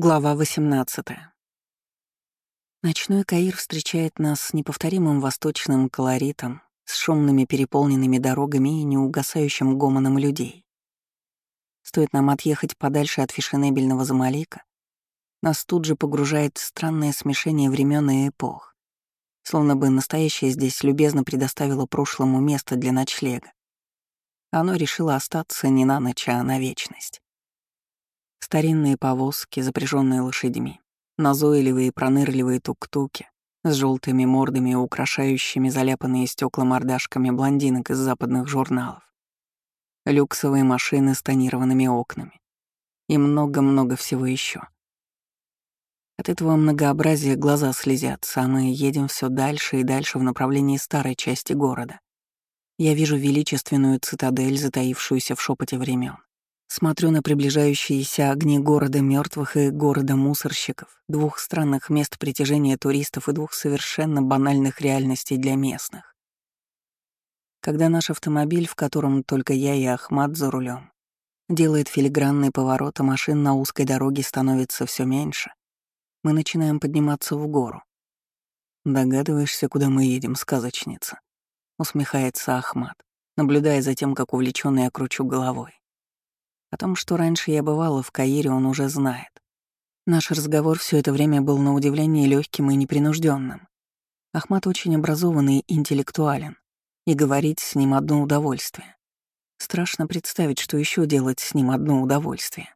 Глава 18. Ночной Каир встречает нас с неповторимым восточным колоритом, с шумными переполненными дорогами и неугасающим гомоном людей. Стоит нам отъехать подальше от фешенебельного Замалика, нас тут же погружает в странное смешение времен и эпох, словно бы настоящее здесь любезно предоставило прошлому место для ночлега. Оно решило остаться не на ночь, а на вечность. Старинные повозки, запряженные лошадьми, назойливые пронырливые тук-туки с желтыми мордами, украшающими заляпанные стекла мордашками блондинок из западных журналов, люксовые машины с тонированными окнами и много-много всего еще. От этого многообразия глаза слезятся, а мы едем все дальше и дальше в направлении старой части города. Я вижу величественную цитадель, затаившуюся в шепоте времен. Смотрю на приближающиеся огни города мертвых и города мусорщиков, двух странных мест притяжения туристов и двух совершенно банальных реальностей для местных. Когда наш автомобиль, в котором только я и Ахмат за рулем, делает филигранный поворот, а машин на узкой дороге становится все меньше, мы начинаем подниматься в гору. «Догадываешься, куда мы едем, сказочница?» — усмехается Ахмат, наблюдая за тем, как увлечённый я кручу головой. О том, что раньше я бывала в Каире, он уже знает. Наш разговор все это время был на удивление легким и непринужденным. Ахмат очень образованный и интеллектуален, и говорить с ним одно удовольствие. Страшно представить, что еще делать с ним одно удовольствие.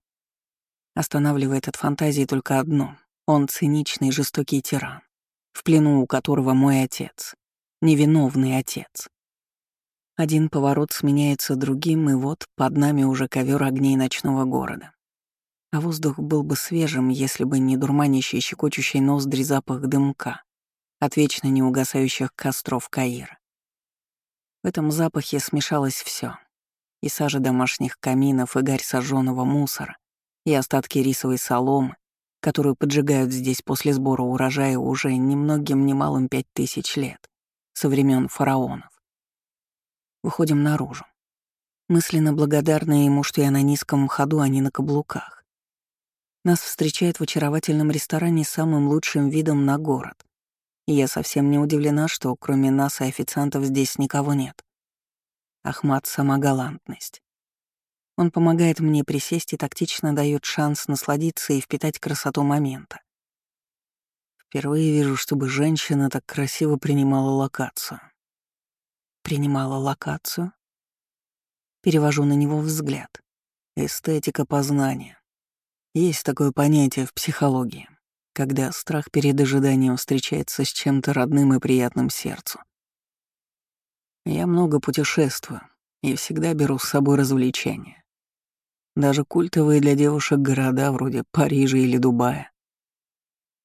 Останавливает от фантазии только одно — он циничный жестокий тиран, в плену у которого мой отец, невиновный отец. Один поворот сменяется другим, и вот под нами уже ковер огней ночного города. А воздух был бы свежим, если бы не дурманящий щекочущий ноздри запах дымка от вечно неугасающих костров Каира. В этом запахе смешалось все: и сажа домашних каминов, и гарь сожженного мусора, и остатки рисовой соломы, которую поджигают здесь после сбора урожая уже немногим немалым пять тысяч лет, со времен фараонов. Выходим наружу. Мысленно благодарна ему, что я на низком ходу, а не на каблуках. Нас встречает в очаровательном ресторане с самым лучшим видом на город. И я совсем не удивлена, что кроме нас и официантов здесь никого нет. Ахмат — сама галантность. Он помогает мне присесть и тактично дает шанс насладиться и впитать красоту момента. Впервые вижу, чтобы женщина так красиво принимала локацию принимала локацию. Перевожу на него взгляд. Эстетика познания. Есть такое понятие в психологии, когда страх перед ожиданием встречается с чем-то родным и приятным сердцу. Я много путешествую и всегда беру с собой развлечения. Даже культовые для девушек города вроде Парижа или Дубая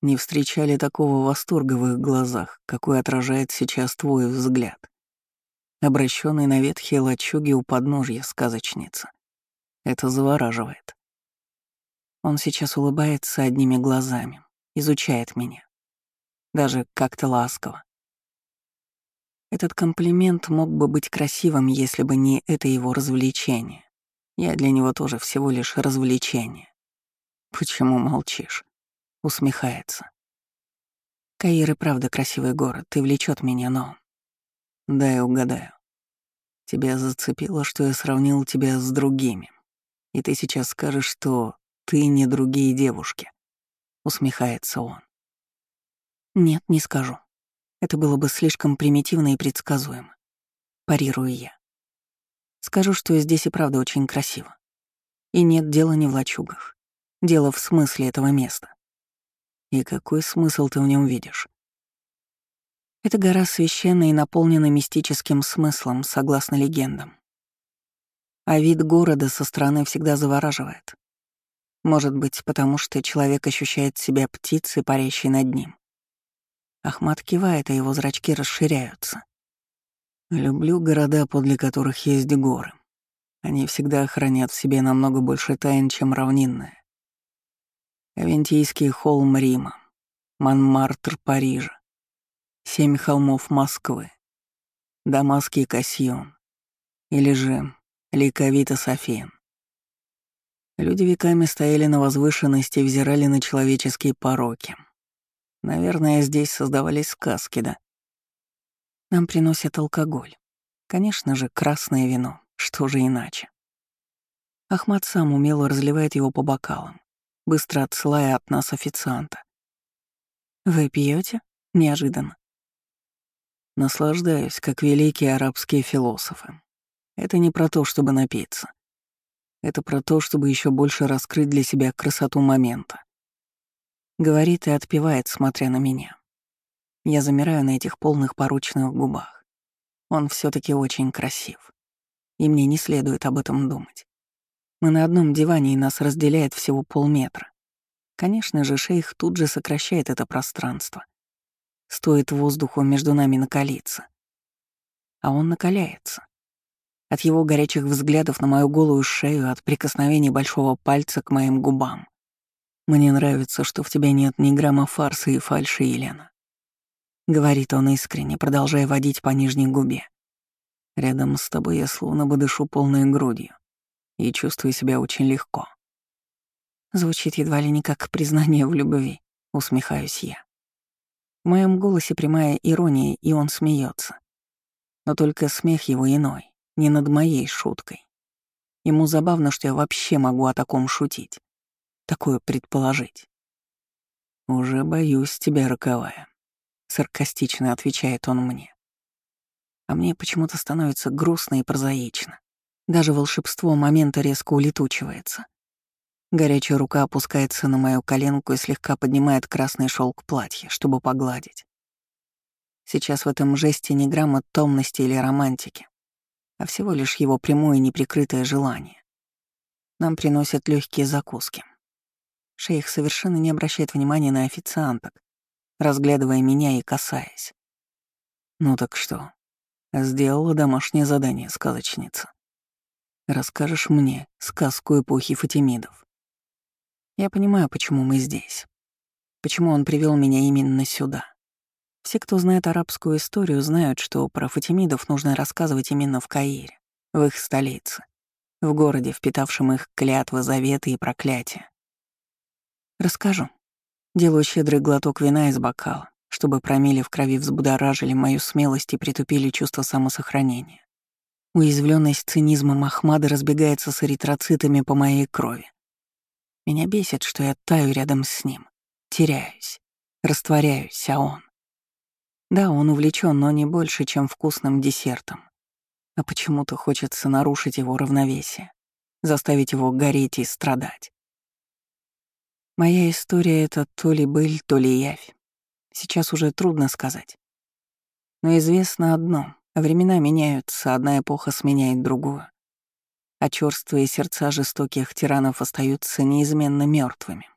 не встречали такого восторга в их глазах, какой отражает сейчас твой взгляд обращенный на ветхие лачуги у подножья сказочницы. Это завораживает. Он сейчас улыбается одними глазами, изучает меня. Даже как-то ласково. Этот комплимент мог бы быть красивым, если бы не это его развлечение. Я для него тоже всего лишь развлечение. Почему молчишь? Усмехается. Каир и правда красивый город, и влечет меня, но Дай угадаю. Тебя зацепило, что я сравнил тебя с другими. И ты сейчас скажешь, что ты не другие девушки. Усмехается он. Нет, не скажу. Это было бы слишком примитивно и предсказуемо. Парирую я. Скажу, что здесь и правда очень красиво. И нет дела не в лачугах. Дело в смысле этого места. И какой смысл ты в нем видишь? Эта гора священна и наполнена мистическим смыслом, согласно легендам. А вид города со стороны всегда завораживает. Может быть, потому что человек ощущает себя птицей, парящей над ним. Ахмат кивает, а его зрачки расширяются. Люблю города, подле которых есть горы. Они всегда хранят в себе намного больше тайн, чем равнинная. Авентийский холм Рима, Монмартр Парижа, Семь холмов Москвы, Дамасский Касьон или же Ликовита Софиен. Люди веками стояли на возвышенности и взирали на человеческие пороки. Наверное, здесь создавались сказки, да? Нам приносят алкоголь. Конечно же, красное вино. Что же иначе? Ахмад сам умело разливает его по бокалам, быстро отсылая от нас официанта. «Вы пьете? Неожиданно. Наслаждаюсь, как великие арабские философы. Это не про то, чтобы напиться. Это про то, чтобы еще больше раскрыть для себя красоту момента. Говорит и отпевает, смотря на меня. Я замираю на этих полных поручных губах. Он все таки очень красив. И мне не следует об этом думать. Мы на одном диване, и нас разделяет всего полметра. Конечно же, шейх тут же сокращает это пространство. Стоит воздуху между нами накалиться. А он накаляется. От его горячих взглядов на мою голую шею, от прикосновений большого пальца к моим губам. Мне нравится, что в тебе нет ни грамма фарса и фальши, Елена. Говорит он искренне, продолжая водить по нижней губе. Рядом с тобой я словно бы дышу полной грудью и чувствую себя очень легко. Звучит едва ли не как признание в любви, усмехаюсь я. В моем голосе прямая ирония, и он смеется. Но только смех его иной, не над моей шуткой. Ему забавно, что я вообще могу о таком шутить. Такое предположить. «Уже боюсь тебя, роковая», — саркастично отвечает он мне. А мне почему-то становится грустно и прозаично. Даже волшебство момента резко улетучивается. Горячая рука опускается на мою коленку и слегка поднимает красный шелк платья, чтобы погладить. Сейчас в этом жесте не грамма томности или романтики, а всего лишь его прямое неприкрытое желание. Нам приносят легкие закуски. Шейх совершенно не обращает внимания на официанток, разглядывая меня и касаясь. «Ну так что, сделала домашнее задание, сказочница. Расскажешь мне сказку эпохи Фатимидов. Я понимаю, почему мы здесь. Почему он привел меня именно сюда. Все, кто знает арабскую историю, знают, что про Фатимидов нужно рассказывать именно в Каире, в их столице, в городе, впитавшем их клятвы, заветы и проклятия. Расскажу. Делаю щедрый глоток вина из бокала, чтобы промили в крови взбудоражили мою смелость и притупили чувство самосохранения. Уязвленность цинизмом Ахмада разбегается с эритроцитами по моей крови. Меня бесит, что я таю рядом с ним, теряюсь, растворяюсь, а он... Да, он увлечен, но не больше, чем вкусным десертом. А почему-то хочется нарушить его равновесие, заставить его гореть и страдать. Моя история — это то ли быль, то ли явь. Сейчас уже трудно сказать. Но известно одно — времена меняются, одна эпоха сменяет другую. А чёрствые сердца жестоких тиранов остаются неизменно мертвыми.